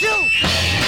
two.